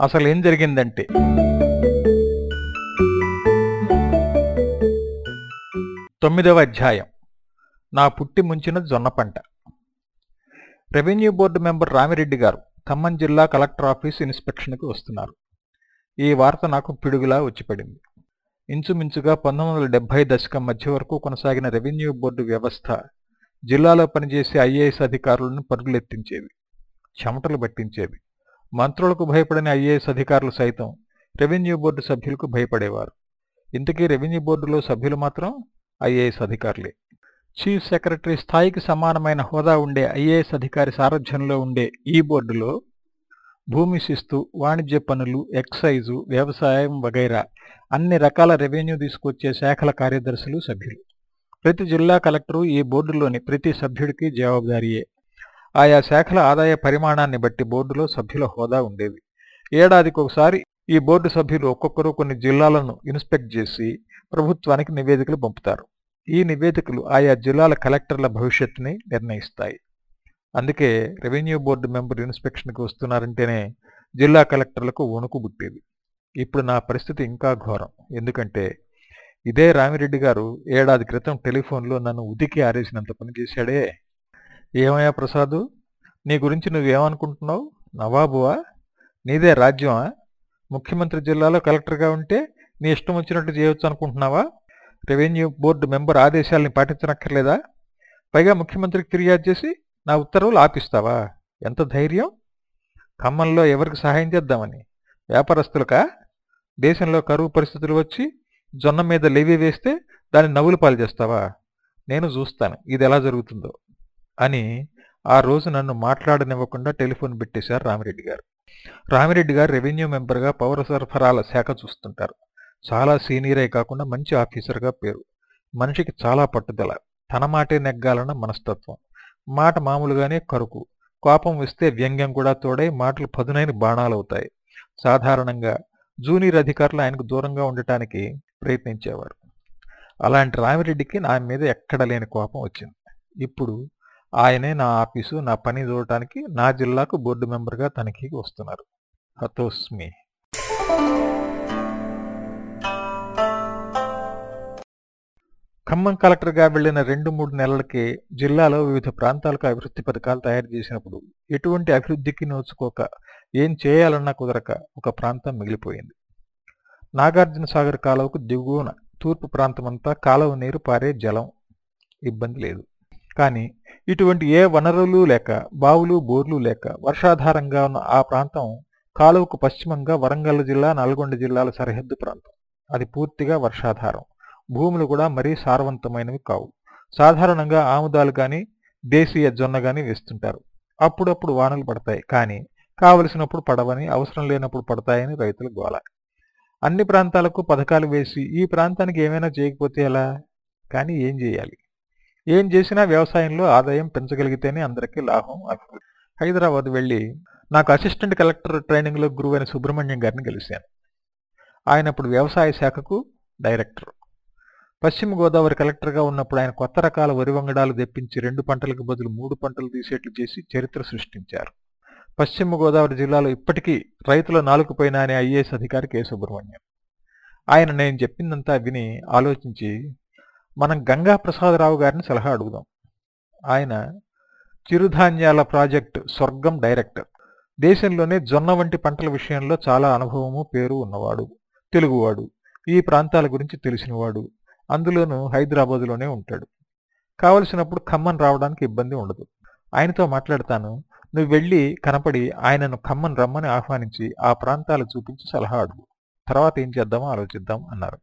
అసలు ఏం జరిగిందంటే తొమ్మిదవ అధ్యాయం. నా పుట్టి ముంచిన జొన్న పంట. రెవెన్యూ బోర్డు మెంబర్ రామిరెడ్డి గారు ఖమ్మం జిల్లా కలెక్టర్ ఆఫీస్ ఇన్స్పెక్షన్కి వస్తున్నారు. ఈ వార్త నాకు పిడుగులా వచ్చిపడింది. ఇంచుమించుగా పంతొమ్మిది వందల డెబ్బై దశకం మధ్య వరకు కొనసాగిన రెవెన్యూ బోర్డు వ్యవస్థ జిల్లాలో పనిచేసే ఐఏఎస్ అధికారులను పరుగులెత్తించేది చెమటలు పట్టించేది. మంత్రులకు భయపడని ఐఏఎస్ అధికారులు సైతం రెవెన్యూ బోర్డు సభ్యులకు భయపడేవారు. ఇంతకీ రెవెన్యూ బోర్డులో సభ్యులు మాత్రం ఐఏఎస్ అధికారులే. చీఫ్ సెక్రటరీ స్థాయికి సమానమైన హోదా ఉండే ఐఏఎస్ అధికారి సారథ్యంలో ఉండే ఈ బోర్డులో భూమి శిస్తు వాణిజ్య పనులు ఎక్సైజు వ్యవసాయం వగైరా అన్ని రకాల రెవెన్యూ తీసుకొచ్చే శాఖల కార్యదర్శులు సభ్యులు. ప్రతి జిల్లా కలెక్టరు ఈ బోర్డులోని ప్రతి సభ్యుడికి జవాబుదారీయే. ఆయా శాఖల ఆదాయ పరిమాణాన్ని బట్టి బోర్డులో సభ్యుల హోదా ఉండేది. ఏడాదికి ఒకసారి ఈ బోర్డు సభ్యులు ఒక్కొక్కరు కొన్ని జిల్లాలను ఇన్స్పెక్ట్ చేసి ప్రభుత్వానికి నివేదికలు పంపుతారు. ఈ నివేదికలు ఆయా జిల్లాల కలెక్టర్ల భవిష్యత్తుని నిర్ణయిస్తాయి. అందుకే రెవెన్యూ బోర్డు మెంబర్ ఇన్స్పెక్షన్కి వస్తున్నారంటేనే జిల్లా కలెక్టర్లకు వణుకు పుట్టేది. ఇప్పుడు నా పరిస్థితి ఇంకా ఘోరం. ఎందుకంటే ఇదే రామిరెడ్డి గారు ఏడాది క్రితం టెలిఫోన్లో నన్ను ఉదికి ఆరేసినంత పని చేశాడే ఏమయ్యా ప్రసాదు? నీ గురించి నువ్వేమనుకుంటున్నావు? నవాబువా? నీదే రాజ్యమా? ముఖ్యమంత్రి జిల్లాలో కలెక్టర్గా ఉంటే నీ ఇష్టం వచ్చినట్టు చేయొచ్చు అనుకుంటున్నావా? రెవెన్యూ బోర్డు మెంబర్ ఆదేశాలని పాటించనక్కర్లేదా? పైగా ముఖ్యమంత్రికి ఫిర్యాదు చేసి నా ఉత్తర్వులు ఆపిస్తావా? ఎంత ధైర్యం! ఖమ్మంలో ఎవరికి సహాయం చేద్దామని? వ్యాపారస్తులకా? దేశంలో కరువు పరిస్థితులు వచ్చి జొన్న మీద లేవి వేస్తే దాన్ని నవ్వులు పాలు చేస్తావా? నేను చూస్తాను. ఇది ఎలా జరుగుతుందో. అని ఆ రోజు నన్ను మాట్లాడనివ్వకుండా టెలిఫోన్ పెట్టేశారు రామిరెడ్డి గారు. రామిరెడ్డి గారు రెవెన్యూ మెంబర్గా పౌర సరఫరాల శాఖ చూస్తుంటారు. చాలా సీనియరే కాకుండా మంచి ఆఫీసర్గా పేరు. మనిషికి చాలా పట్టుదల. తన మాటే నెగ్గాలన్న మనస్తత్వం. మాట మామూలుగానే కరుకు. కోపం వస్తే వ్యంగ్యం కూడా తోడై మాటలు పదునైన బాణాలవుతాయి. సాధారణంగా జూనియర్ అధికారులు ఆయనకు దూరంగా ఉండటానికి ప్రయత్నించేవారు. అలాంటి రామిరెడ్డికి నా మీద ఎక్కడ లేని కోపం వచ్చింది. ఇప్పుడు ఆయనే నా ఆఫీసు నా పని చూడటానికి నా జిల్లాకు బోర్డు మెంబర్గా తనిఖీకి వస్తున్నారు. హతోస్మి. ఖమ్మం కలెక్టర్గా వెళ్ళిన రెండు మూడు నెలలకే జిల్లాలో వివిధ ప్రాంతాలకు అభివృద్ధి పథకాలు తయారు చేసినప్పుడు ఎటువంటి అభివృద్ధికి నోచుకోక ఏం చేయాలన్నా కుదరక ఒక ప్రాంతం మిగిలిపోయింది. నాగార్జున సాగర్ కాలువకు దిగువన తూర్పు ప్రాంతమంతా కాలువ నీరు పారే జలం. ఇబ్బంది లేదు. కానీ ఇటువంటి ఏ వనరులు లేక బావులు బోర్లు లేక వర్షాధారంగా ఉన్న ఆ ప్రాంతం కాలువకు పశ్చిమంగా వరంగల్ జిల్లా నల్గొండ జిల్లాల సరిహద్దు ప్రాంతం. అది పూర్తిగా వర్షాధారం. భూములు కూడా మరీ సారవంతమైనవి కావు. సాధారణంగా ఆముదాలు కానీ దేశీయ జొన్న కానీ వేస్తుంటారు. అప్పుడప్పుడు వానలు పడతాయి. కానీ కావలసినప్పుడు పడవని అవసరం లేనప్పుడు పడతాయని రైతుల గోల. అన్ని ప్రాంతాలకు పథకాలు వేసి ఈ ప్రాంతానికి ఏమైనా చేయకపోతే ఎలా? కానీ ఏం చేయాలి? ఏం చేసినా వ్యవసాయంలో ఆదాయం పెంచగలిగితేనే అందరికీ లాభం అభివృద్ధి. హైదరాబాద్ వెళ్ళి నాకు అసిస్టెంట్ కలెక్టర్ ట్రైనింగ్లో గురువైన సుబ్రహ్మణ్యం గారిని కలిశాను. ఆయన ఇప్పుడు వ్యవసాయ శాఖకు డైరెక్టర్. పశ్చిమ గోదావరి కలెక్టర్గా ఉన్నప్పుడు ఆయన కొత్త రకాల వరి వంగడాలు తెప్పించి రెండు పంటలకు బదులు మూడు పంటలు తీసేట్లు చేసి చరిత్ర సృష్టించారు. పశ్చిమ గోదావరి జిల్లాలో ఇప్పటికీ రైతుల నాలుగుపైన అనే ఐఏఎస్ అధికారి కె సుబ్రహ్మణ్యం. ఆయన నేను చెప్పిందంతా విని ఆలోచించి మనం గంగా ప్రసాదరావు గారిని సలహా అడుగుదాం. ఆయన చిరుధాన్యాల ప్రాజెక్ట్ స్వర్గం డైరెక్టర్. దేశంలోనే జొన్న వంటి పంటల విషయంలో చాలా అనుభవము పేరు ఉన్నవాడు తెలుగువాడు. ఈ ప్రాంతాల గురించి తెలిసినవాడు. అందులోనూ హైదరాబాదులోనే ఉంటాడు. కావలసినప్పుడు ఖమ్మం రావడానికి ఇబ్బంది ఉండదు. ఆయనతో మాట్లాడతాను. నువ్వు వెళ్ళి కనపడి ఆయనను ఖమ్మం రమ్మని ఆహ్వానించి ఆ ప్రాంతాలు చూపించి సలహా అడుగు. తర్వాత ఏం చేద్దామో ఆలోచిద్దాం అన్నారు.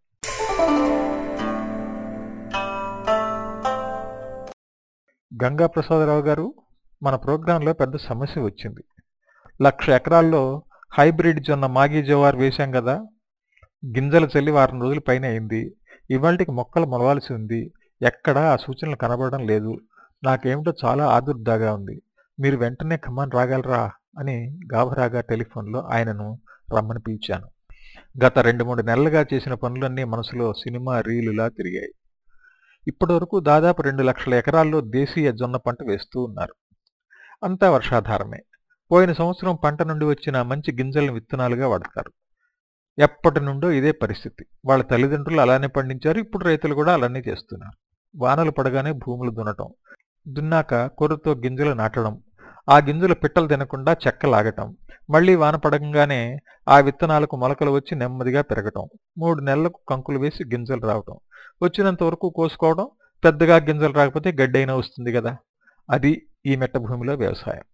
గంగా ప్రసాదరావు గారు మన ప్రోగ్రాంలో పెద్ద సమస్య వచ్చింది. లక్ష ఎకరాల్లో హైబ్రిడ్ జొన్న మాగీ జవార్ వేశాం కదా గింజలు చల్లి వారం రోజుల పైన అయింది. ఇవాళకి మొక్కలు మొలవాల్సి ఉంది. ఎక్కడా ఆ సూచనలు కనబడడం లేదు. నాకేమిటో చాలా ఆదుర్దాగా ఉంది. మీరు వెంటనే ఖమ్మం రాగలరా అని గాభరాగా టెలిఫోన్లో ఆయనను రమ్మని పిలిచాను. గత రెండు మూడు నెలలుగా చేసిన పనులన్నీ మనసులో సినిమా రీలులా తిరిగాయి. ఇప్పటివరకు దాదాపు రెండు లక్షల ఎకరాల్లో దేశీయ జొన్న పంట వేస్తూ ఉన్నారు. అంతా వర్షాధారమే. పోయిన సంవత్సరం పంట నుండి వచ్చిన మంచి గింజలను విత్తనాలుగా వాడతారు. ఎప్పటి నుండో ఇదే పరిస్థితి. వాళ్ళ తల్లిదండ్రులు అలానే పండించారు. ఇప్పుడు రైతులు కూడా అలానే చేస్తున్నారు. వానలు పడగానే భూములు దున్నటం దున్నాక కొర్రతో గింజలు నాటడం ఆ గింజలు పిట్టలు తినకుండా చెక్క లాగటం మళ్ళీ వాన పడకంగానే ఆ విత్తనాలకు మొలకలు వచ్చి నెమ్మదిగా పెరగటం మూడు నెలలకు కంకులు వేసి గింజలు రావటం వచ్చినంత వరకు కోసుకోవడం పెద్దగా గింజలు రాకపోతే గడ్డైనా వస్తుంది కదా. అది ఈ మెట్ట భూమిలో వ్యవసాయం.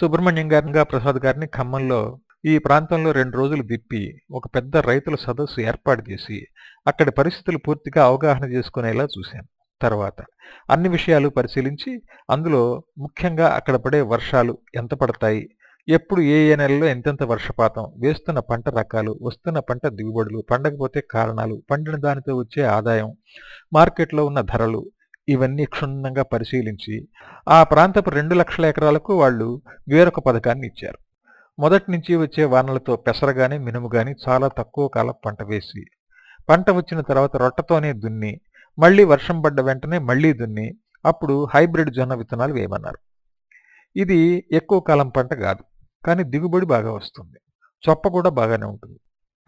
సుబ్రహ్మణ్యం గారిగా ప్రసాద్ గారిని ఖమ్మంలో ఈ ప్రాంతంలో రెండు రోజులు తిప్పి ఒక పెద్ద రైతుల సదస్సు ఏర్పాటు చేసి అక్కడి పరిస్థితులు పూర్తిగా అవగాహన చేసుకునేలా చూశాను. తర్వాత. అన్ని విషయాలు పరిశీలించి అందులో ముఖ్యంగా అక్కడ పడే వర్షాలు ఎంత పడతాయి? ఎప్పుడు ఏ ఏ నెలలో ఎంతెంత వర్షపాతం? వేస్తున్న పంట రకాలు వస్తున్న పంట దిగుబడులు పండకపోతే కారణాలు పండిన దానితో వచ్చే ఆదాయం మార్కెట్లో ఉన్న ధరలు ఇవన్నీ క్షుణ్ణంగా పరిశీలించి ఆ ప్రాంతపు రెండు లక్షల ఎకరాలకు వాళ్ళు వేరొక పథకాన్ని ఇచ్చారు. మొదటి నుంచి వచ్చే వానలతో పెసరగాని మినుముగాని చాలా తక్కువ కాలం పంట వేసి పంట వచ్చిన తర్వాత రొట్టతోనే దున్ని మళ్ళీ వర్షం పడ్డ వెంటనే మళ్ళీ దున్ని అప్పుడు హైబ్రిడ్ జొన్న విత్తనాలు వేయమన్నారు. ఇది ఎక్కువ కాలం పంట కాదు కానీ దిగుబడి బాగా వస్తుంది. చొప్ప కూడా బాగానే ఉంటుంది.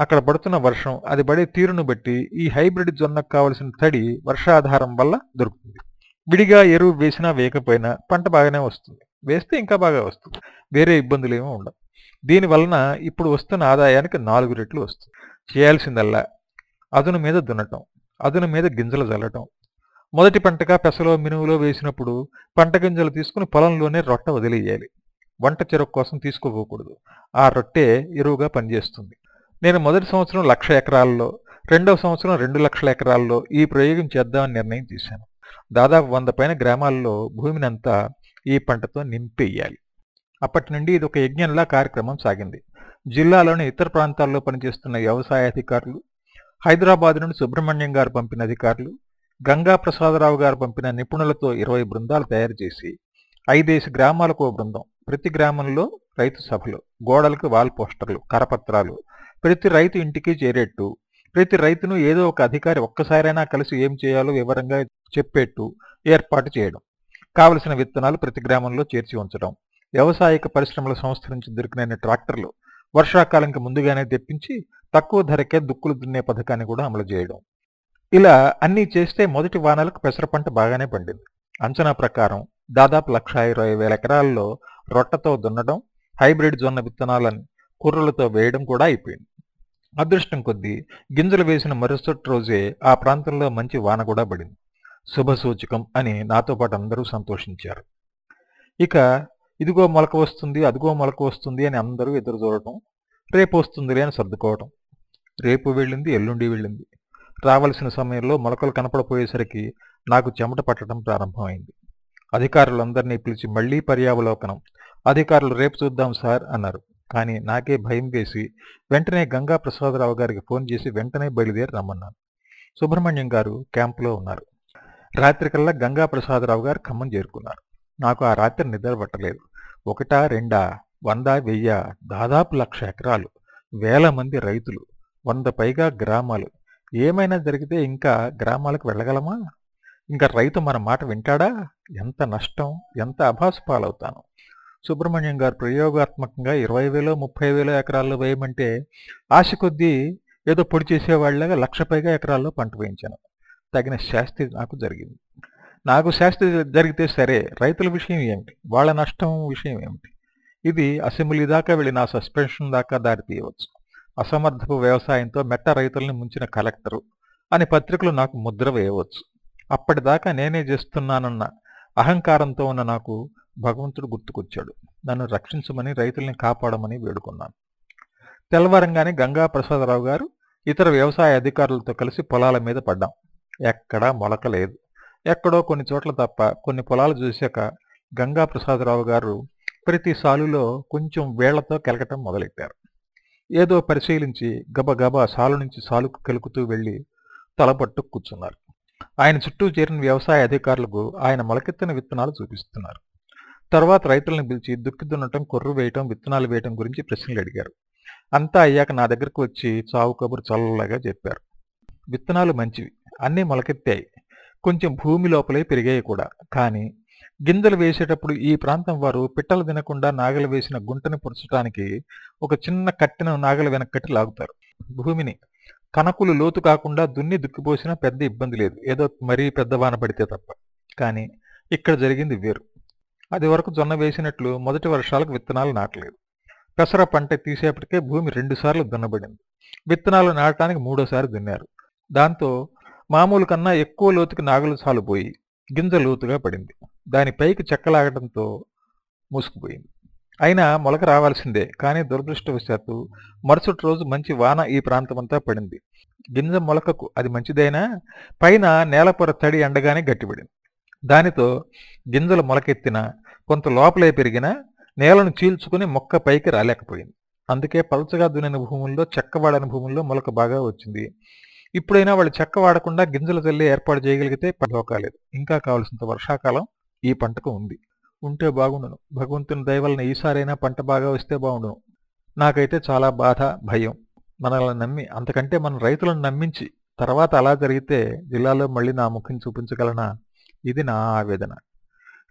అక్కడ పడుతున్న వర్షం అది పడే తీరును బట్టి ఈ హైబ్రిడ్ జొన్నకు కావలసిన తడి వర్షాధారం వల్ల దొరుకుతుంది. విడిగా ఎరువు వేసినా వేయకపోయినా పంట బాగానే వస్తుంది. వేస్తే ఇంకా బాగా వస్తుంది. వేరే ఇబ్బందులు ఏమీ ఉండవు. దీని వలన ఇప్పుడు వస్తున్న ఆదాయానికి నాలుగు రెట్లు వస్తుంది. చేయాల్సిందల్లా అదును మీద దున్నటం. అదును మీద గింజలు జల్లటం. మొదటి పంటగా పెసలో మినువులో వేసినప్పుడు పంట గింజలు తీసుకుని పొలంలోనే రొట్ట వదిలేయాలి. వంట చెరుకు కోసం తీసుకోపోకూడదు ఆ రొట్టె ఎరువుగా పనిచేస్తుంది. నేను మొదటి సంవత్సరం లక్ష ఎకరాల్లో రెండవ సంవత్సరం రెండు లక్షల ఎకరాల్లో ఈ ప్రయోగం చేద్దామని నిర్ణయం తీశాను. దాదాపు వంద పైన గ్రామాల్లో భూమిని అంతా ఈ పంటతో నింపేయాలి. అప్పటి నుండి ఇది ఒక యజ్ఞంలా కార్యక్రమం సాగింది. జిల్లాలోని ఇతర ప్రాంతాల్లో పనిచేస్తున్న వ్యవసాయ అధికారులు హైదరాబాద్ నుండి సుబ్రహ్మణ్యం గారు పంపిన అధికారులు గంగా ప్రసాదరావు గారు పంపిన నిపుణులతో ఇరవై బృందాలు తయారు చేసి ఐదేసి గ్రామాలకు ఓ బృందం ప్రతి గ్రామంలో రైతు సభలు గోడలకు వాల్ పోస్టర్లు కరపత్రాలు ప్రతి రైతు ఇంటికి చేరేట్టు ప్రతి రైతును ఏదో ఒక అధికారి ఒక్కసారైనా కలిసి ఏం చేయాలో వివరంగా చెప్పేట్టు ఏర్పాటు చేయడం కావలసిన విత్తనాలు ప్రతి గ్రామంలో చేర్చి ఉంచడం వ్యవసాయక పరిశ్రమల సంస్థ నుంచి దొరికిన ట్రాక్టర్లు వర్షాకాలంకి ముందుగానే తెప్పించి తక్కువ ధరకే దుక్కులు దున్నే పథకాన్ని కూడా అమలు చేయడం. ఇలా అన్నీ చేస్తే మొదటి వానలకు పెసర పంట బాగానే పండింది. అంచనా ప్రకారం దాదాపు లక్ష ఇరవై వేల ఎకరాల్లో రొట్టతో దున్నడం హైబ్రిడ్ జొన్న విత్తనాలను కుర్రలతో వేయడం కూడా అయిపోయింది. అదృష్టం కొద్దీ గింజలు వేసిన మరుసటి రోజే ఆ ప్రాంతంలో మంచి వాన కూడా పడింది. శుభసూచకం అని నాతో పాటు అందరూ సంతోషించారు. ఇక ఇదిగో మొలక వస్తుంది అదిగో మొలక వస్తుంది అని అందరూ ఎదురు చూడటం రేపు వస్తుందిలే అని సర్దుకోవటం. రేపు వెళ్ళింది ఎల్లుండి వెళ్ళింది. రావలసిన సమయంలో మొలకలు కనపడపోయేసరికి నాకు చెమట పట్టడం ప్రారంభమైంది. అధికారులందరినీ పిలిచి మళ్ళీ పర్యావలోకనం అధికారులు రేపు చూద్దాం సార్ అన్నారు. కానీ నాకే భయం వేసి వెంటనే గంగా ప్రసాదరావు గారికి ఫోన్ చేసి వెంటనే బయలుదేరి రమ్మన్నాను. సుబ్రహ్మణ్యం గారు క్యాంపులో ఉన్నారు. రాత్రికల్లా గంగా ప్రసాదరావు గారు ఖమ్మం చేరుకున్నారు. నాకు ఆ రాత్రి నిద్ర పట్టలేదు. ఒకటా రెండా వంద వెయ్య దాదాపు లక్ష ఎకరాలు వేల మంది రైతులు వంద పైగా గ్రామాలు. ఏమైనా జరిగితే ఇంకా గ్రామాలకు వెళ్ళగలమా? ఇంకా రైతు మన మాట వింటాడా? ఎంత నష్టం ఎంత అభాసు పాలవుతాను? సుబ్రహ్మణ్యం గారు ప్రయోగాత్మకంగా ఇరవై వేలో ముప్పై వేలో ఎకరాల్లో వేయమంటే ఆశ కొద్దీ ఏదో పొడి చేసేవాళ్ళగా లక్ష పైగా ఎకరాల్లో పంట వేయించాను. తగిన శాస్తి నాకు జరిగింది. నాకు శాస్తి జరిగితే సరే రైతుల విషయం ఏమిటి? వాళ్ళ నష్టం విషయం ఏమిటి? ఇది అసెంబ్లీ దాకా వెళ్ళి నా సస్పెన్షన్ దాకా దారి తీయవచ్చు. అసమర్థపు వ్యవసాయంతో మెట్ట రైతుల్ని ముంచిన కలెక్టరు అని పత్రికలు నాకు ముద్ర వేయవచ్చు. అప్పటిదాకా నేనే చేస్తున్నానన్న అహంకారంతో ఉన్న నాకు భగవంతుడు గుర్తుకొచ్చాడు. నన్ను రక్షించమని రైతుల్ని కాపాడమని వేడుకున్నాను. తెల్లవారంగానే గంగా ప్రసాదరావు గారు ఇతర వ్యవసాయ అధికారులతో కలిసి పొలాల మీద పడ్డాం. ఎక్కడా మొలక లేదు. ఎక్కడో కొన్ని చోట్ల తప్ప కొన్ని పొలాలు చూశాక గంగా ప్రసాదరావు గారు ప్రతి సాలులో కొంచెం వేళ్ళతో కెలకటం మొదలెట్టారు. ఏదో పరిశీలించి గబగబా సాలు నుంచి సాలుకు కెలుకుతూ వెళ్ళి తలపట్టు కూర్చున్నారు. ఆయన చుట్టూ చేరిన వ్యవసాయ అధికారులకు ఆయన మొలకెత్తిన విత్తనాలు చూపిస్తున్నారు. తర్వాత రైతులను పిలిచి దుక్కి దున్నటం కొర్రు వేయటం విత్తనాలు వేయటం గురించి ప్రశ్నలు అడిగారు. అంతా అయ్యాక నా దగ్గరకు వచ్చి చావు కబురు చల్లలాగా చెప్పారు. విత్తనాలు మంచివి అన్నీ మొలకెత్తాయి. కొంచెం భూమి లోపలే పెరిగాయి కూడా. కానీ గింజలు వేసేటప్పుడు ఈ ప్రాంతం వారు పిట్టలు తినకుండా నాగలు వేసిన గుంటని పొరచడానికి ఒక చిన్న కట్టెను నాగల వెనక్కట్టి లాగుతారు. భూమిని కనకులు లోతు కాకుండా దున్ని దుక్కిపోసినా పెద్ద ఇబ్బంది లేదు. ఏదో మరీ పెద్ద వాన పడితే తప్ప. కానీ ఇక్కడ జరిగింది వేరు. అది వరకు జొన్న వేసినట్లు మొదటి వర్షాలకు విత్తనాలు నాటలేదు. పెసర పంట తీసేపటికే భూమి రెండుసార్లు దున్నబడింది. విత్తనాలు నాటడానికి మూడోసారి దున్నారు దాంతో మామూలు కన్నా ఎక్కువ లోతుకి నాగలు సాలుపోయి గింజ లోతుగా పడింది. దాని పైకి చెక్కలాగడంతో మూసుకుపోయింది. అయినా మొలక రావాల్సిందే కానీ దురదృష్టవశాత్తు మరుసటి రోజు మంచి వాన ఈ ప్రాంతమంతా పడింది. గింజ మొలకకు అది మంచిదైనా పైన నేలపొర తడి ఎండగానే గట్టిపడింది. దానితో గింజలు మొలకెత్తిన కొంత లోపలే పెరిగిన నేలను చీల్చుకుని మొక్క పైకి రాలేకపోయింది. అందుకే పలచగా దున్నిన భూముల్లో చెక్కవాడని భూముల్లో మొలక బాగా వచ్చింది. ఇప్పుడైనా వాళ్ళు చెక్క వాడకుండా గింజలు చల్లి ఏర్పాటు చేయగలిగితే లోకాలేదు ఇంకా కావలసినంత వర్షాకాలం ఈ పంటకు ఉంది. ఉంటే బాగుండును. భగవంతుని దయవలన ఈసారైనా పంట బాగా వస్తే బాగుండును. నాకైతే చాలా బాధ భయం. మనల్ని నమ్మి అంతకంటే మన రైతులను నమ్మించి తర్వాత అలా జరిగితే జిల్లాలో మళ్ళీ నా ముఖం చూపించగలనా? ఇది నా ఆవేదన.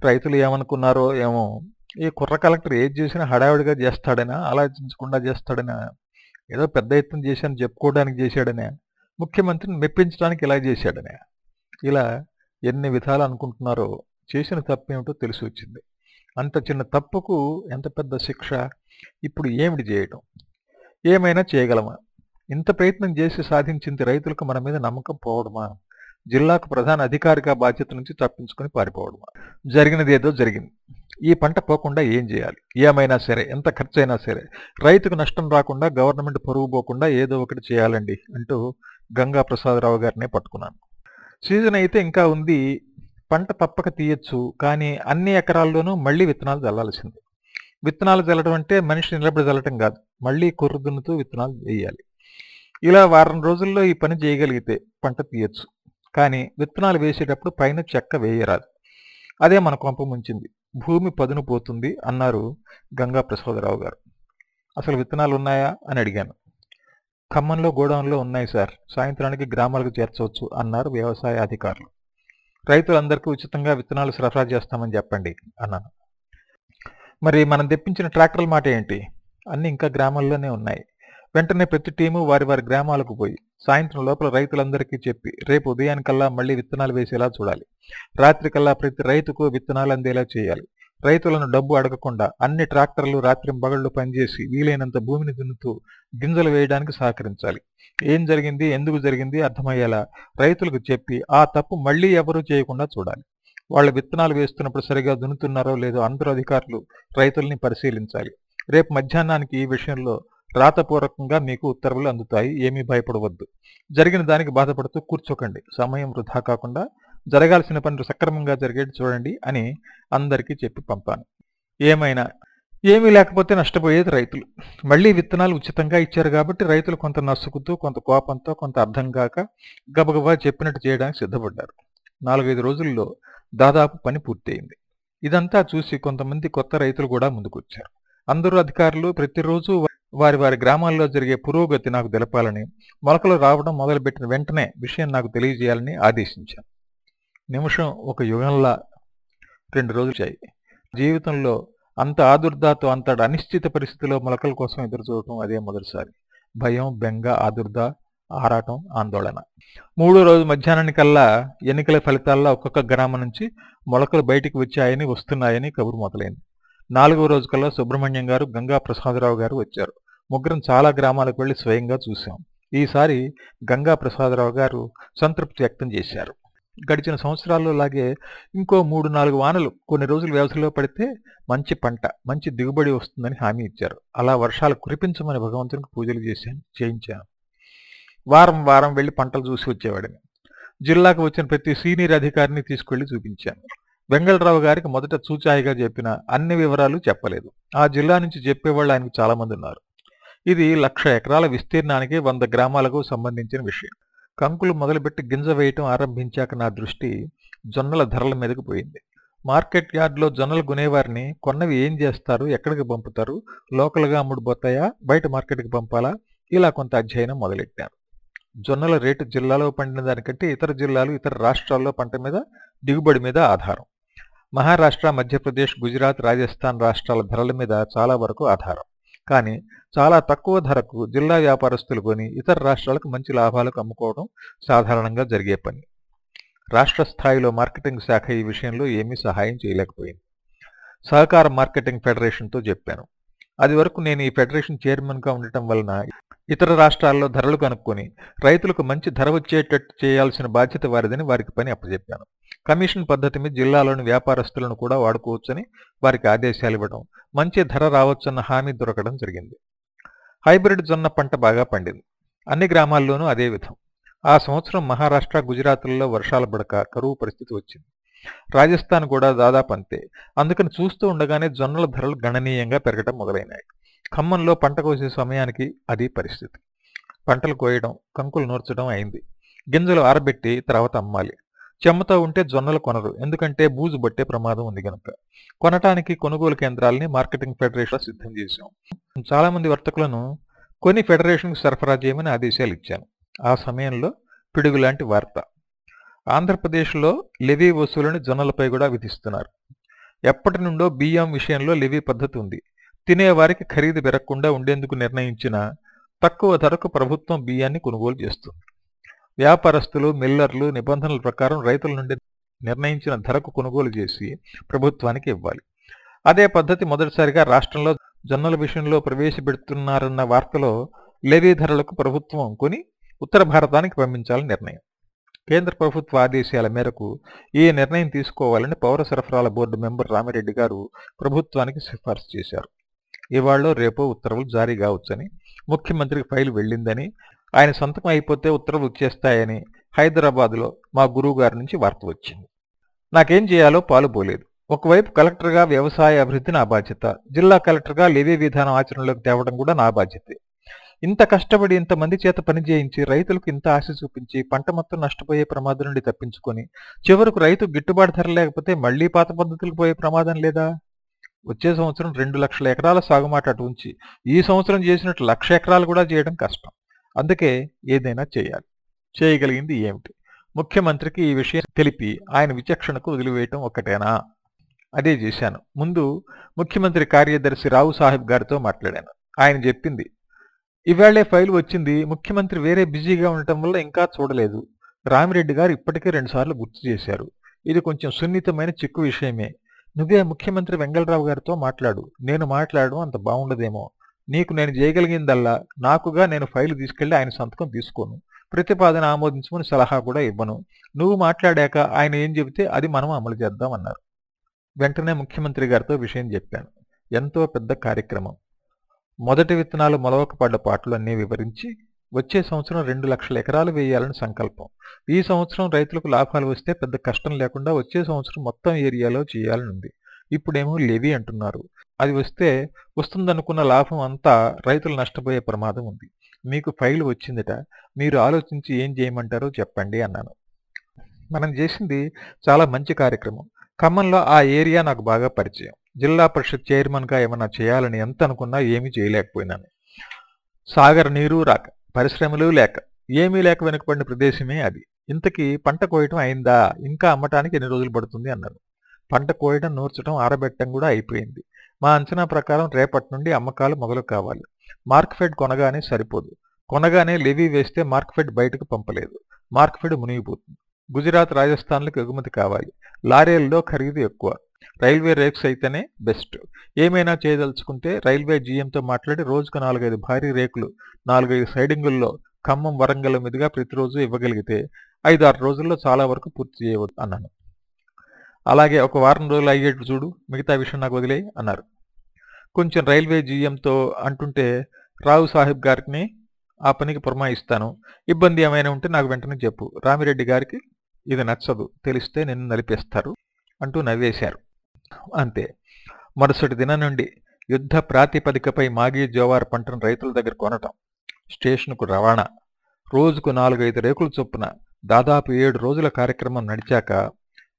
రైతులు ఏమనుకున్నారో ఏమో ఈ కుర్ర కలెక్టర్ ఏది చేసినా హడావిడిగా చేస్తాడనా? ఆలోచించకుండా చేస్తాడనా? ఏదో పెద్ద ఎత్తున చేశాను చెప్పుకోవడానికి చేశాడనే? ముఖ్యమంత్రిని మెప్పించడానికి ఇలా చేశాడనే. ఇలా ఎన్ని విధాలు అనుకుంటున్నారో చేసిన తప్పేమిటో తెలిసి వచ్చింది. అంత చిన్న తప్పుకు ఎంత పెద్ద శిక్ష? ఇప్పుడు ఏమిటి చేయటం? ఏమైనా చేయగలమా? ఇంత ప్రయత్నం చేసి సాధించింది రైతులకు మన మీద నమ్మకం పోవడమా? జిల్లాకు ప్రధాన అధికారిగా బాధ్యత నుంచి తప్పించుకొని పారిపోవడం జరిగినది ఏదో జరిగింది. ఈ పంట పోకుండా ఏం చేయాలి? ఏమైనా సరే ఎంత ఖర్చైనా సరే రైతుకు నష్టం రాకుండా గవర్నమెంట్ పొరుగు పోకుండా ఏదో ఒకటి చేయాలండి అంటూ గంగా ప్రసాదరావు గారినే పట్టుకున్నాను. సీజన్ అయితే ఇంకా ఉంది. పంట తప్పక తీయచ్చు కానీ అన్ని ఎకరాల్లోనూ మళ్ళీ విత్తనాలు చల్లాల్సిందే విత్తనాలు చల్లడం అంటే మనిషి నిలబడి చల్లటం కాదు. మళ్ళీ కుర్రదున్నుతూ విత్తనాలు వేయాలి. ఇలా వారం రోజుల్లో ఈ పని చేయగలిగితే పంట తీయచ్చు. కానీ విత్తనాలు వేసేటప్పుడు పైన చెక్క వేయరాదు. అదే మన కొంప ముంచింది. భూమి పదును పోతుంది అన్నారు గంగా ప్రసాదరావు గారు. అసలు విత్తనాలు ఉన్నాయా అని అడిగాను. ఖమ్మంలో గోడౌన్లో ఉన్నాయి సార్. సాయంత్రానికి గ్రామాలకు చేర్చవచ్చు అన్నారు వ్యవసాయ అధికారులు. రైతులందరికీ ఉచితంగా విత్తనాలు సరఫరా చేస్తామని చెప్పండి అన్నాను. మరి మనం తెప్పించిన ట్రాక్టర్ల మాట ఏంటి? అన్నీ ఇంకా గ్రామాల్లోనే ఉన్నాయి. వెంటనే ప్రతి టీము వారి వారి గ్రామాలకు పోయి సాయంత్రం లోపల రైతులందరికీ చెప్పి రేపు ఉదయానికల్లా మళ్ళీ విత్తనాలు వేసేలా చూడాలి. రాత్రికల్లా ప్రతి రైతుకు విత్తనాలు అందేలా చేయాలి. రైతులను డబ్బు అడగకుండా అన్ని ట్రాక్టర్లు రాత్రింబగళ్ళు పనిచేసి వీలైనంత భూమిని దున్నుతూ గింజలు వేయడానికి సహకరించాలి. ఏం జరిగింది? ఎందుకు జరిగింది? అర్థమయ్యేలా రైతులకు చెప్పి ఆ తప్పు మళ్ళీ ఎవరూ చేయకుండా చూడాలి. వాళ్ళ విత్తనాలు వేస్తున్నప్పుడు సరిగా దున్నుతున్నారో లేదో అందరూ అధికారులు రైతుల్ని పరిశీలించాలి. రేపు మధ్యాహ్నానికి ఈ విషయంలో రాతపూర్వకంగా మీకు ఉత్తర్వులు అందుతాయి ఏమీ భయపడవద్దు. జరిగిన దానికి బాధపడుతూ కూర్చోకండి. సమయం వృధా కాకుండా జరగాల్సిన పనులు సక్రమంగా జరిగేది చూడండి అని అందరికీ చెప్పి పంపాను. ఏమైనా ఏమీ లేకపోతే నష్టపోయేది రైతులు. మళ్ళీ విత్తనాలు ఉచితంగా ఇచ్చారు కాబట్టి రైతులు కొంత నసుకుతూ కొంత కోపంతో కొంత అర్థం కాక గబగబా చెప్పినట్టు చేయడానికి సిద్ధపడ్డారు. నాలుగైదు రోజుల్లో దాదాపు పని పూర్తయింది. ఇదంతా చూసి కొంతమంది కొత్త రైతులు కూడా ముందుకొచ్చారు. అందరూ అధికారులు ప్రతిరోజు వారి వారి గ్రామాల్లో జరిగే పురోగతి నాకు తెలపాలని మొలకలు రావడం మొదలుపెట్టిన వెంటనే విషయం నాకు తెలియజేయాలని ఆదేశించాను. నిమిషం ఒక యుగంలా రెండు రోజులు చాయి జీవితంలో అంత ఆదుర్దాతో అంతటి అనిశ్చిత పరిస్థితిలో మొలకల కోసం ఎదురు చూడటం అదే మొదటిసారి. భయం బెంగ ఆదుర్ద ఆరాటం ఆందోళన. మూడో రోజు మధ్యాహ్నానికల్లా ఎన్నికల ఫలితాల్లో ఒక్కొక్క గ్రామం నుంచి మొలకలు బయటికి వచ్చాయని వస్తున్నాయని కబురు మొదలైంది. నాలుగో రోజు కల్లా సుబ్రహ్మణ్యం గారు గంగా ప్రసాదరావు గారు వచ్చారు. ముగ్గురం చాలా గ్రామాలకు వెళ్ళి స్వయంగా చూశాం. ఈసారి గంగా ప్రసాదరావు గారు సంతృప్తి వ్యక్తం చేశారు. గడిచిన సంవత్సరాల్లో లాగే ఇంకో మూడు నాలుగు వానలు కొన్ని రోజులు వ్యవధిలో పడితే మంచి పంట మంచి దిగుబడి వస్తుందని హామీ ఇచ్చారు. అలా వర్షాలు కురిపించమని భగవంతునికి పూజలు చేశాను చేయించాను వారం వారం వెళ్ళి పంటలు చూసి వచ్చేవాడిని. జిల్లాకు వచ్చిన ప్రతి సీనియర్ అధికారిని తీసుకెళ్ళి చూపించాను. వెంగళరావు గారికి మొదట చూచాయిగా చెప్పిన అన్ని వివరాలు చెప్పలేదు. ఆ జిల్లా నుంచి చెప్పేవాళ్ళు ఆయనకు చాలామంది ఉన్నారు ఇది లక్ష ఎకరాల విస్తీర్ణానికి వంద గ్రామాలకు సంబంధించిన విషయం. కంకులు మొదలుపెట్టి గింజ వేయటం ఆరంభించాక నా దృష్టి జొన్నల ధరల మీదకు పోయింది. మార్కెట్ యార్డ్లో జొన్నలు కొనేవారిని కొన్నవి ఏం చేస్తారు ఎక్కడికి పంపుతారు లోకల్గా అమ్ముడుపోతాయా బయట మార్కెట్కి పంపాలా ఇలా కొంత అధ్యయనం మొదలెట్టాను జొన్నల రేటు జిల్లాలో పండిన దానికంటే ఇతర జిల్లాలు ఇతర రాష్ట్రాల్లో పంట మీద దిగుబడి మీద ఆధారం. మహారాష్ట్ర మధ్యప్రదేశ్ గుజరాత్ రాజస్థాన్ రాష్ట్రాల ధరల మీద చాలా వరకు ఆధారం. కానీ చాలా తక్కువ ధరకు జిల్లా వ్యాపారస్తులు కొని ఇతర రాష్ట్రాలకు మంచి లాభాలకు అమ్ముకోవడం సాధారణంగా జరిగే పని. రాష్ట్ర స్థాయిలో మార్కెటింగ్ శాఖ ఈ విషయంలో ఏమీ సహాయం చేయలేకపోయింది. సహకార మార్కెటింగ్ ఫెడరేషన్తో చెప్పాను. అది వరకు నేను ఈ ఫెడరేషన్ చైర్మన్గా ఉండటం వలన ఇతర రాష్ట్రాల్లో ధరలు కనుక్కొని రైతులకు మంచి ధర వచ్చేటట్టు చేయాల్సిన బాధ్యత వారిదని వారికి పని అప్పచెప్పాను కమిషన్ పద్ధతి మీద జిల్లాలోని వ్యాపారస్తులను కూడా వాడుకోవచ్చని వారికి ఆదేశాలు ఇవ్వడం మంచి ధర రావచ్చన్న హామీ దొరకడం జరిగింది. హైబ్రిడ్ జొన్న పంట బాగా పండింది. అన్ని గ్రామాల్లోనూ అదే విధం. ఆ సంవత్సరం మహారాష్ట్ర గుజరాత్లలో వర్షాలు పడక కరువు పరిస్థితి వచ్చింది. రాజస్థాన్ కూడా దాదాపు అంతే. అందుకని చూస్తూ ఉండగానే జొన్నల ధరలు గణనీయంగా పెరగడం మొదలైనాయి. ఖమ్మంలో పంట కోసే సమయానికి అది పరిస్థితి. పంటలు కోయడం కంకులు నూర్చడం అయింది. గింజలు ఆరబెట్టి తర్వాత అమ్మాలి. చెమ్మతో ఉంటే జొన్నలు కొనరు ఎందుకంటే బూజు పట్టే ప్రమాదం ఉంది కనుక కొనటానికి కొనుగోలు కేంద్రాలని మార్కెటింగ్ ఫెడరేషన్ సిద్ధం చేశాం. చాలా మంది వర్తకులను కొని ఫెడరేషన్కు సరఫరా చేయమని ఆదేశాలు ఇచ్చాను. ఆ సమయంలో పిడుగు లాంటి వార్త. ఆంధ్రప్రదేశ్లో లెవీ వసూలుని జొన్నలపై కూడా విధిస్తున్నారు. ఎప్పటి నుండో బియ్యం విషయంలో లెవీ పద్ధతి ఉంది. తినేవారికి ఖరీదు పెరగకుండా ఉండేందుకు నిర్ణయించిన తక్కువ ధరకు ప్రభుత్వం బియ్యాన్ని కొనుగోలు చేస్తుంది. వ్యాపారస్తులు మిల్లర్లు నిబంధనల ప్రకారం రైతుల నుండి నిర్ణయించిన ధరకు కొనుగోలు చేసి ప్రభుత్వానికి ఇవ్వాలి. అదే పద్ధతి మొదటిసారిగా రాష్ట్రంలో జొన్నల విషయంలో ప్రవేశపెడుతున్నారన్న వార్తలో లెవీ ధరలకు ప్రభుత్వం కొని ఉత్తర భారతానికి పంపించాలని నిర్ణయం. కేంద్ర ప్రభుత్వ ఆదేశాల మేరకు ఈ నిర్ణయం తీసుకోవాలని పౌర సరఫరాల బోర్డు మెంబర్ రామిరెడ్డి గారు ప్రభుత్వానికి సిఫార్సు చేశారు. ఇవాళ రేపో ఉత్తర్వులు జారీ కావచ్చని ముఖ్యమంత్రికి ఫైల్ వెళ్ళిందని ఆయన సంతకం అయిపోతే ఉత్తర్వులు వచ్చేస్తాయని హైదరాబాద్లో మా గురువు గారి నుంచి వార్త వచ్చింది. నాకేం చేయాలో పాలుపోలేదు ఒకవైపు కలెక్టర్గా వ్యవసాయ అభివృద్ధి నా బాధ్యత జిల్లా కలెక్టర్గా లేవే విధానం ఆచరణలోకి తేవడం కూడా నా బాధ్యతే. ఇంత కష్టపడి ఇంతమంది చేత పని చేయించి రైతులకు ఇంత ఆశ చూపించి పంట మొత్తం నష్టపోయే ప్రమాదం నుండి తప్పించుకొని చివరకు రైతు గిట్టుబాటు ధర లేకపోతే మళ్ళీ పాత పద్ధతులకు పోయే ప్రమాదం లేదా? వచ్చే సంవత్సరం రెండు లక్షల ఎకరాల సాగుమాట అటు ఉంచి ఈ సంవత్సరం చేసినట్టు లక్ష ఎకరాలు కూడా చేయడం కష్టం. అందుకే ఏదైనా చేయాలి. చేయగలిగింది ఏమిటి? ముఖ్యమంత్రికి ఈ విషయం తెలిపి ఆయన విచక్షణకు వదిలివేయటం ఒక్కటేనా అదే చేశాను. ముందు ముఖ్యమంత్రి కార్యదర్శి రావు సాహెబ్ గారితో మాట్లాడాను. ఆయన చెప్పింది ఇవాళే ఫైల్ వచ్చింది. ముఖ్యమంత్రి వేరే బిజీగా ఉండటం వల్ల ఇంకా చూడలేదు. రామిరెడ్డి గారు ఇప్పటికే రెండుసార్లు గుర్తు చేశారు. ఇది కొంచెం సున్నితమైన చిక్కు విషయమే. నువ్వే ముఖ్యమంత్రి వెంగళరావు గారితో మాట్లాడు. నేను మాట్లాడడం అంత బాగుండదేమో. నీకు నేను చేయగలిగిందల్లా. నాకుగా నేను ఫైలు తీసుకెళ్ళి ఆయన సంతకం తీసుకోను. ప్రతిపాదన ఆమోదించమని సలహా కూడా ఇవ్వను. నువ్వు మాట్లాడాక ఆయన ఏం చెబితే అది మనం అమలు చేద్దామన్నారు. వెంటనే ముఖ్యమంత్రి గారితో విషయం చెప్పాను. ఎంతో పెద్ద కార్యక్రమం. మొదటి విత్తనాలు మొలవక పడ్డ పాటలు అన్నీ వివరించి వచ్చే సంవత్సరం రెండు లక్షల ఎకరాలు వేయాలని సంకల్పం. ఈ సంవత్సరం రైతులకు లాభాలు వస్తే పెద్ద కష్టం లేకుండా వచ్చే సంవత్సరం మొత్తం ఏరియాలో చేయాలని ఉంది ఇప్పుడేమో లెవీ అంటున్నారు. అది వస్తే వస్తుందనుకున్న లాభం అంతా రైతులు నష్టపోయే ప్రమాదం ఉంది. మీకు ఫైల్ వచ్చిందట. మీరు ఆలోచించి ఏం చేయమంటారో చెప్పండి అన్నాను. మనం చేసింది చాలా మంచి కార్యక్రమం. ఖమ్మంలో ఆ ఏరియా నాకు బాగా పరిచయం. జిల్లా పరిషత్ చైర్మన్గా ఏమన్నా చేయాలని ఎంత అనుకున్నా ఏమీ చేయలేకపోయినాను. సాగర్ నీరు రాక పరిశ్రమలు లేక ఏమీ లేక వెనుకబడిన ప్రదేశమే అది. ఇంతకీ పంట కోయటం అయిందా? ఇంకా అమ్మటానికి ఎన్ని రోజులు పడుతుంది అన్నారు. పంట కోయడం నూర్చడం ఆరబెట్టడం కూడా అయిపోయింది. మా అంచనా ప్రకారం రేపటి నుండి అమ్మకాలు మొదలు కావాలి. మార్క్ఫెడ్ కొనగానే సరిపోదు. కొనగానే లెవీ వేస్తే మార్క్ఫెడ్ బయటకు పంపలేదు. మార్క్ఫెడ్ మునిగిపోతుంది. గుజరాత్ రాజస్థాన్లకు ఎగుమతి కావాలి. లారీల్లో ఖరీదు ఎక్కువ. రైల్వే రేక్స్ అయితేనే బెస్ట్. ఏమైనా చేయదలుచుకుంటే రైల్వే జీఎంతో మాట్లాడి రోజుకు నాలుగైదు భారీ రేకులు నాలుగైదు సైడింగుల్లో ఖమ్మం వరంగల్ మీదుగా ప్రతిరోజు ఇవ్వగలిగితే ఐదు ఆరు రోజుల్లో చాలా వరకు పూర్తి చేయవచ్చు అన్నాను. అలాగే ఒక వారం రోజులు అయ్యేట్టు చూడు మిగతా విషయం నాకు వదిలే అన్నారు. కొంచెం రైల్వే జీఎంతో అంటుంటే రావు సాహెబ్ గారిని ఆ పనికి పురమాయిస్తాను. ఇబ్బంది ఏమైనా ఉంటే నాకు వెంటనే చెప్పు. రామిరెడ్డి గారికి ఇది నచ్చదు. తెలిస్తే నిన్ను నలిపేస్తారు అంటూ నవ్వేశారు. అంతే. మరుసటి దినం నుండి యుద్ధ ప్రాతిపదికపై మాగీ జోవార్ పంటను రైతుల దగ్గర కొనటం స్టేషన్కు రవాణా. రోజుకు నాలుగైదు రేకులు చొప్పున దాదాపు ఏడు రోజుల కార్యక్రమం నడిచాక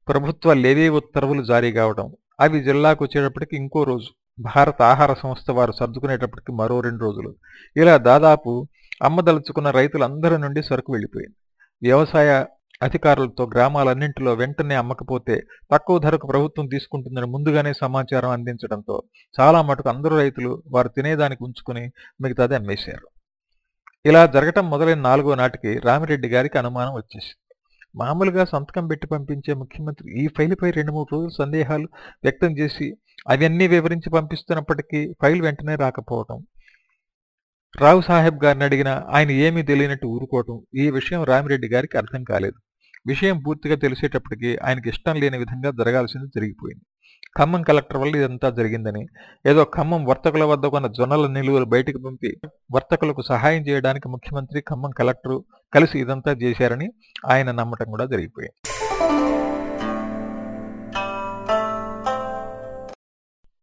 ప్రభుత్వ లేవీ ఉత్తర్వులు జారీ కావడం అవి జిల్లాకు వచ్చేటప్పటికి ఇంకో రోజు. భారత ఆహార సంస్థ వారు సర్దుకునేటప్పటికి మరో రెండు రోజులు. ఇలా దాదాపు అమ్మదలుచుకున్న రైతులందరి నుండి సరుకు వెళ్ళిపోయింది. వ్యవసాయ అధికారులతో గ్రామాలన్నింటిలో వెంటనే అమ్మకపోతే తక్కువ ధరకు ప్రభుత్వం తీసుకుంటుందని ముందుగానే సమాచారం అందించడంతో చాలా మటుకు అందరూ రైతులు వారు తినేదానికి ఉంచుకుని మిగతాది అమ్మేశారు. ఇలా జరగటం మొదలైన నాలుగో నాటికి రామిరెడ్డి గారికి అనుమానం వచ్చేసింది. మామూలుగా సంతకం పెట్టి పంపించే ముఖ్యమంత్రి ఈ ఫైలుపై రెండు మూడు రోజులు సందేహాలు వ్యక్తం చేసి అవన్నీ వివరించి పంపిస్తున్నప్పటికీ ఫైల్ వెంటనే రాకపోవటం రావు సాహెబ్ గారిని అడిగినా ఆయన ఏమీ తెలియనట్టు ఊరుకోవటం ఈ విషయం రామిరెడ్డి గారికి అర్థం కాలేదు. విషయం పూర్తిగా తెలిసేటప్పటికి ఆయనకి ఇష్టం లేని విధంగా జరగాల్సింది జరిగిపోయింది. ఖమ్మం కలెక్టర్ వల్ల ఇదంతా జరిగిందని ఏదో ఖమ్మం వర్తకుల వద్ద కొన్న జొన్నల నిలువలు బయటకు పంపి వర్తకులకు సహాయం చేయడానికి ముఖ్యమంత్రి ఖమ్మం కలెక్టరు కలిసి ఇదంతా చేశారని ఆయన నమ్మటం కూడా జరిగిపోయింది.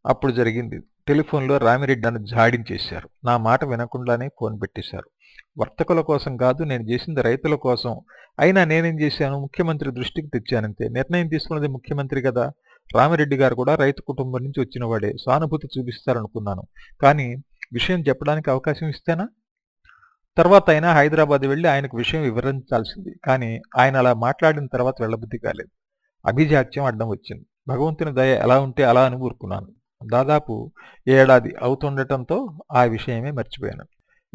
అప్పుడు జరిగింది. టెలిఫోన్లో రామిరెడ్డి నన్ను జాడించేశారు. నా మాట వినకుండానే ఫోన్ పెట్టేశారు. వర్తకుల కోసం కాదు నేను చేసింది రైతుల కోసం. అయినా నేనేం చేశాను? ముఖ్యమంత్రి దృష్టికి తెచ్చానంతే. నిర్ణయం తీసుకున్నది ముఖ్యమంత్రి కదా. రామిరెడ్డి గారు కూడా రైతు కుటుంబం నుంచి వచ్చినవాడే సానుభూతి చూపిస్తారనుకున్నాను. కానీ విషయం చెప్పడానికి అవకాశం ఇస్తేనా? తర్వాత అయినా హైదరాబాద్ వెళ్ళి ఆయనకు విషయం వివరించాల్సింది. కానీ ఆయన అలా మాట్లాడిన తర్వాత వెళ్ళబుద్ధి కాలేదు. అభిజాత్యం అడ్డం వచ్చింది. భగవంతుని దయ ఎలా ఉంటే అలా అని ఊరుకున్నాను. దాదాపు ఏడాది అవుతుండటంతో ఆ విషయమే మర్చిపోయాను.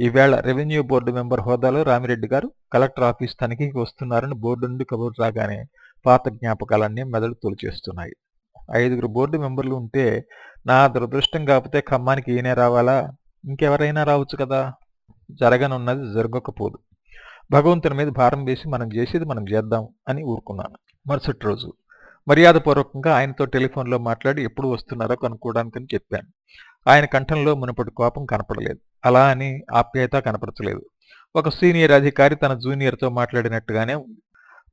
ఈవేళ రెవెన్యూ బోర్డు మెంబర్ హోదాలో రామిరెడ్డి గారు కలెక్టర్ ఆఫీస్ తనిఖీకి వస్తున్నారని బోర్డు నుండి కబురు రాగానే పాత జ్ఞాపకాలన్నీ మెదడు తొలిచేస్తున్నాయి. ఐదుగురు బోర్డు మెంబర్లు ఉంటే నా దురదృష్టం కాకపోతే ఖమ్మానికి ఈయనే రావాలా? ఇంకెవరైనా రావచ్చు కదా? జరగనున్నది జరగకపోదు. భగవంతుని మీద భారం వేసి మనం చేసేది మనం చేద్దాం అని ఊరుకున్నాను. మరుసటి రోజు మర్యాదపూర్వకంగా ఆయనతో టెలిఫోన్లో మాట్లాడి ఎప్పుడు వస్తున్నారో కనుక్కోవడానికని చెప్పాను. ఆయన కంఠంలో మునుపటి కోపం కనపడలేదు. అలా అని ఆప్యాయత కనపరచలేదు. ఒక సీనియర్ అధికారి తన జూనియర్తో మాట్లాడినట్టుగానే ఉంది.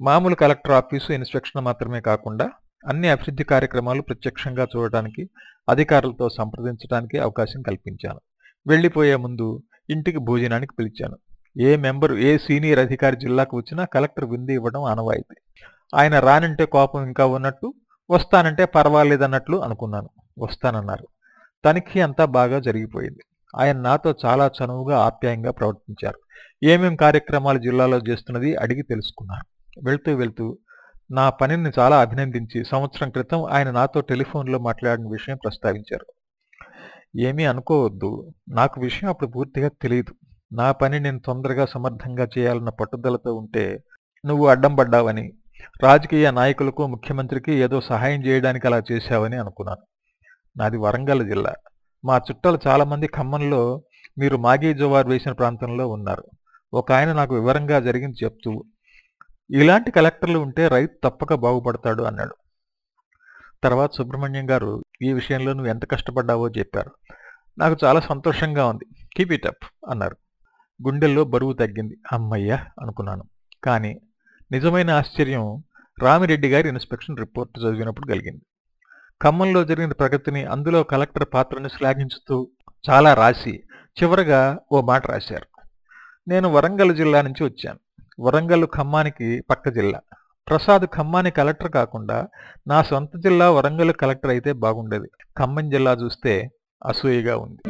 మామూలు కలెక్టర్ ఆఫీసు ఇన్స్పెక్షన్ మాత్రమే కాకుండా అన్ని అభివృద్ధి కార్యక్రమాలు ప్రత్యక్షంగా చూడటానికి అధికారులతో సంప్రదించడానికి అవకాశం కల్పించాను. వెళ్ళిపోయే ముందు ఇంటికి భోజనానికి పిలిచాను. ఏ మెంబరు ఏ సీనియర్ అధికారి జిల్లాకు వచ్చినా కలెక్టర్ విందు ఇవ్వడం అనవాయితీ ఆయన రానంటే కోపం ఇంకా ఉన్నట్టు వస్తానంటే పర్వాలేదన్నట్లు అనుకున్నాను. వస్తానన్నారు. తనిఖీ అంతా బాగా జరిగిపోయింది. ఆయన నాతో చాలా చనువుగా ఆప్యాయంగా ప్రవర్తించారు. ఏమేం కార్యక్రమాలు జిల్లాలో చేస్తున్నది అడిగి తెలుసుకున్నాను. వెళ్తూ వెళ్తూ నా పనిని చాలా అభినందించి సంవత్సరం క్రితం ఆయన నాతో టెలిఫోన్లో మాట్లాడిన విషయం ప్రస్తావించారు. ఏమీ అనుకోవద్దు. నాకు విషయం అప్పుడు పూర్తిగా తెలియదు నా పని నేను తొందరగా సమర్థంగా చేయాలన్న పట్టుదలతో ఉంటే నువ్వు అడ్డం పడ్డావని రాజకీయ నాయకులకు ముఖ్యమంత్రికి ఏదో సహాయం చేయడానికి అలా చేశావని అనుకున్నాను. నాది వరంగల్ జిల్లా. మా చుట్టాలు చాలామంది ఖమ్మంలో మీరు మాగీ జోవార్ వేసిన ప్రాంతంలో ఉన్నారు. ఒక ఆయన నాకు వివరంగా జరిగింది చెప్తూ ఇలాంటి కలెక్టర్లు ఉంటే రైతు తప్పక బాగుపడతాడు అన్నాడు. తర్వాత సుబ్రహ్మణ్యం గారు ఈ విషయంలో నువ్వు ఎంత కష్టపడ్డావో చెప్పారు. నాకు చాలా సంతోషంగా ఉంది. కీప్ ఇట్ అప్ అన్నారు. గుండెల్లో బరువు తగ్గింది. అమ్మయ్య అనుకున్నాను. కానీ నిజమైన ఆశ్చర్యం రామిరెడ్డి గారి ఇన్స్పెక్షన్ రిపోర్ట్ చదివినప్పుడు కలిగింది. ఖమ్మంలో జరిగిన ప్రగతిని అందులో కలెక్టర్ పాత్రను శ్లాఘించుతూ చాలా రాసి చివరగా ఓ మాట రాశారు. నేను వరంగల్ జిల్లా నుంచి వచ్చాను. వరంగల్ ఖమ్మానికి పక్క జిల్లా. ప్రసాద్ ఖమ్మాని కలెక్టర్ కాకుండా నా సొంత జిల్లా వరంగల్ కలెక్టర్ అయితే బాగుండేది. ఖమ్మం జిల్లా చూస్తే అసూయగా ఉంది.